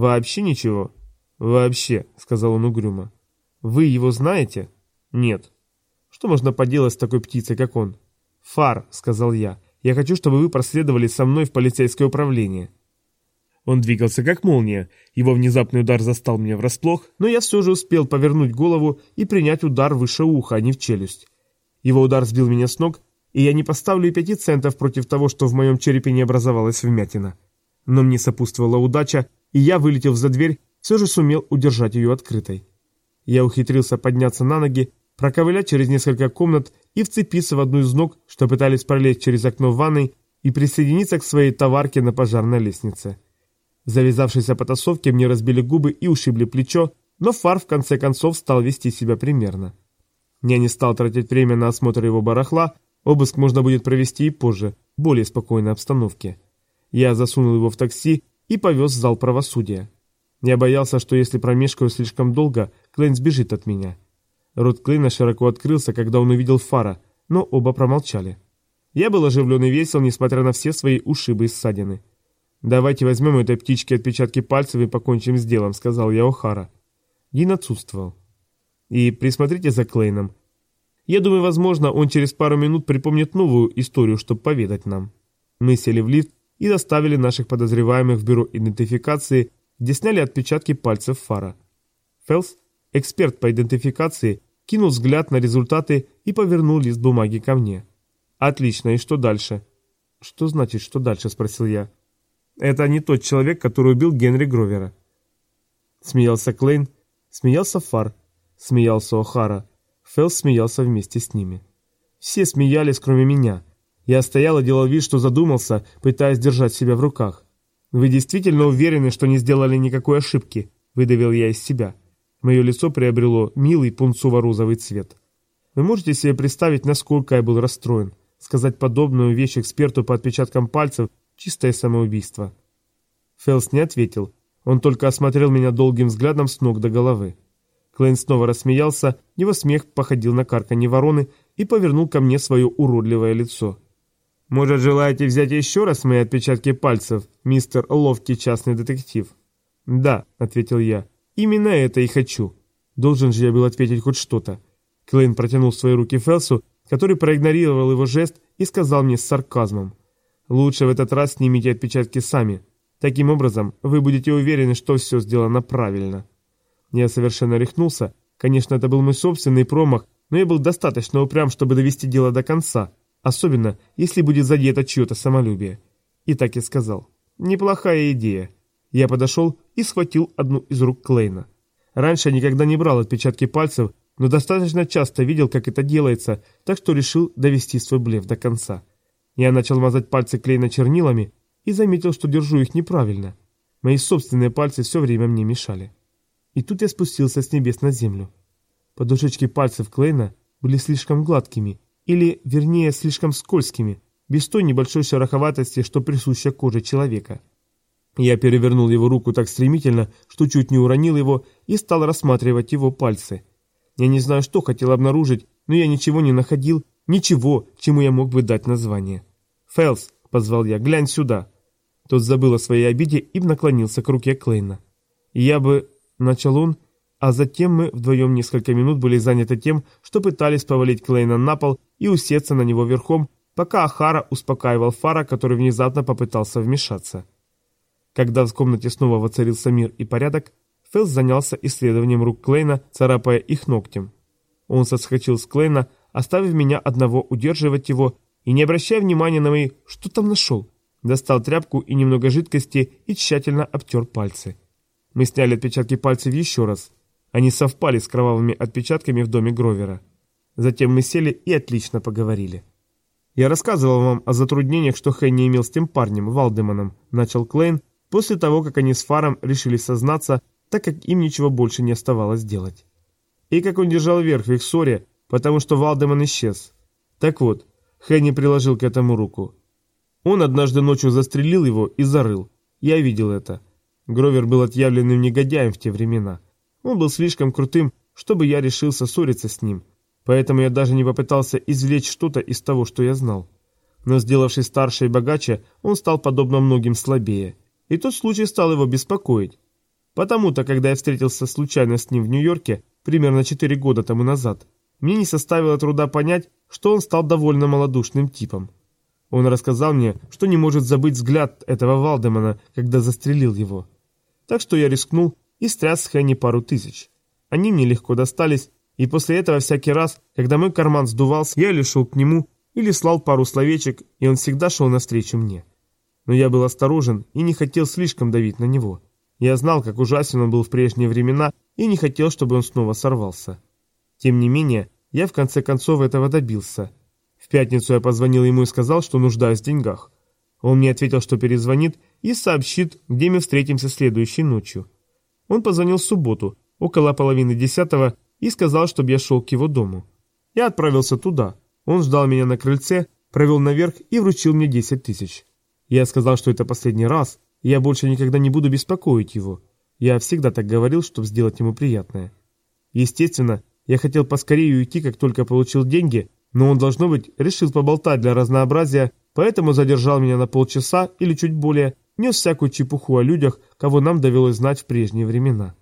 «Вообще ничего?» «Вообще», — сказал он угрюмо. «Вы его знаете?» «Нет». «Что можно поделать с такой птицей, как он?» «Фар», — сказал я. «Я хочу, чтобы вы проследовали со мной в полицейское управление». Он двигался как молния. Его внезапный удар застал меня врасплох, но я все же успел повернуть голову и принять удар выше уха, а не в челюсть. Его удар сбил меня с ног, и я не поставлю и пяти центов против того, что в моем черепе не образовалась вмятина. Но мне сопутствовала удача, и я, вылетев за дверь, все же сумел удержать ее открытой. Я ухитрился подняться на ноги, проковылять через несколько комнат и вцепиться в одну из ног, что пытались пролезть через окно в ванной и присоединиться к своей товарке на пожарной лестнице. В завязавшейся потасовке мне разбили губы и ушибли плечо, но Фар в конце концов стал вести себя примерно. Я не стал тратить время на осмотр его барахла, обыск можно будет провести и позже, в более спокойной обстановке. Я засунул его в такси и повез в зал правосудия. Я боялся, что если промешкаю слишком долго, Клейн сбежит от меня. Рот Клейна широко открылся, когда он увидел Фара, но оба промолчали. Я был оживлен и весел, несмотря на все свои ушибы и ссадины. «Давайте возьмем этой птички отпечатки пальцев и покончим с делом», — сказал я О'Хара. Дин отсутствовал. «И присмотрите за Клейном. Я думаю, возможно, он через пару минут припомнит новую историю, чтобы поведать нам». Мы сели в лифт и доставили наших подозреваемых в бюро идентификации, где сняли отпечатки пальцев Фара. Фелс, эксперт по идентификации, кинул взгляд на результаты и повернул лист бумаги ко мне. «Отлично, и что дальше?» «Что значит, что дальше?» – спросил я. Это не тот человек, который убил Генри Гровера. Смеялся Клейн, смеялся Фар, смеялся О'Хара. Фелс смеялся вместе с ними. Все смеялись, кроме меня. Я стоял и делал вид, что задумался, пытаясь держать себя в руках. «Вы действительно уверены, что не сделали никакой ошибки?» – выдавил я из себя. Мое лицо приобрело милый пунцово-розовый цвет. Вы можете себе представить, насколько я был расстроен? Сказать подобную вещь эксперту по отпечаткам пальцев Чистое самоубийство. Фелс не ответил. Он только осмотрел меня долгим взглядом с ног до головы. Клейн снова рассмеялся, его смех походил на карканье вороны и повернул ко мне свое уродливое лицо. «Может, желаете взять еще раз мои отпечатки пальцев, мистер Ловкий частный детектив?» «Да», — ответил я, — «именно это и хочу». Должен же я был ответить хоть что-то. Клейн протянул свои руки Фелсу, который проигнорировал его жест и сказал мне с сарказмом. Лучше в этот раз снимите отпечатки сами. Таким образом, вы будете уверены, что все сделано правильно. Я совершенно рехнулся. Конечно, это был мой собственный промах, но я был достаточно упрям, чтобы довести дело до конца, особенно если будет задето чье-то самолюбие. И так и сказал. Неплохая идея. Я подошел и схватил одну из рук Клейна. Раньше я никогда не брал отпечатки пальцев, но достаточно часто видел, как это делается, так что решил довести свой блеф до конца. Я начал мазать пальцы Клейна чернилами и заметил, что держу их неправильно. Мои собственные пальцы все время мне мешали. И тут я спустился с небес на землю. Подушечки пальцев Клейна были слишком гладкими, или, вернее, слишком скользкими, без той небольшой шероховатости, что присуща коже человека. Я перевернул его руку так стремительно, что чуть не уронил его и стал рассматривать его пальцы. Я не знаю, что хотел обнаружить, но я ничего не находил, ничего, чему я мог бы дать название. «Фэлс», — позвал я, — «глянь сюда». Тот забыл о своей обиде и наклонился к руке Клейна. «Я бы...» — начал он, а затем мы вдвоем несколько минут были заняты тем, что пытались повалить Клейна на пол и усеться на него верхом, пока Ахара успокаивал Фара, который внезапно попытался вмешаться. Когда в комнате снова воцарился мир и порядок, Фэлс занялся исследованием рук Клейна, царапая их ногтем. Он соскочил с Клейна, оставив меня одного удерживать его и, не обращая внимания на мои «что там нашел?», достал тряпку и немного жидкости и тщательно обтер пальцы. Мы сняли отпечатки пальцев еще раз. Они совпали с кровавыми отпечатками в доме Гровера. Затем мы сели и отлично поговорили. «Я рассказывал вам о затруднениях, что Хенни имел с тем парнем, Валдеманом», начал Клейн, после того, как они с Фаром решили сознаться, так как им ничего больше не оставалось делать. И как он держал верх в их ссоре, потому что Валдеман исчез. Так вот, Хенни приложил к этому руку. Он однажды ночью застрелил его и зарыл. Я видел это. Гровер был отъявленным негодяем в те времена. Он был слишком крутым, чтобы я решился ссориться с ним. Поэтому я даже не попытался извлечь что-то из того, что я знал. Но сделавшись старше и богаче, он стал подобно многим слабее. И тот случай стал его беспокоить. Потому-то, когда я встретился случайно с ним в Нью-Йорке, примерно 4 года тому назад, мне не составило труда понять, что он стал довольно малодушным типом. Он рассказал мне, что не может забыть взгляд этого Валдемана, когда застрелил его. Так что я рискнул и стряс с Хенни пару тысяч. Они мне легко достались, и после этого всякий раз, когда мой карман сдувался, я или шел к нему, или слал пару словечек, и он всегда шел навстречу мне. Но я был осторожен и не хотел слишком давить на него. Я знал, как ужасен он был в прежние времена, и не хотел, чтобы он снова сорвался. Тем не менее, я в конце концов этого добился – в пятницу я позвонил ему и сказал, что нуждаюсь в деньгах. Он мне ответил, что перезвонит и сообщит, где мы встретимся следующей ночью. Он позвонил в субботу, около половины десятого, и сказал, чтобы я шел к его дому. Я отправился туда. Он ждал меня на крыльце, провел наверх и вручил мне 10 тысяч. Я сказал, что это последний раз, и я больше никогда не буду беспокоить его. Я всегда так говорил, чтобы сделать ему приятное. Естественно, я хотел поскорее уйти, как только получил деньги, но он, должно быть, решил поболтать для разнообразия, поэтому задержал меня на полчаса или чуть более, нес всякую чепуху о людях, кого нам довелось знать в прежние времена.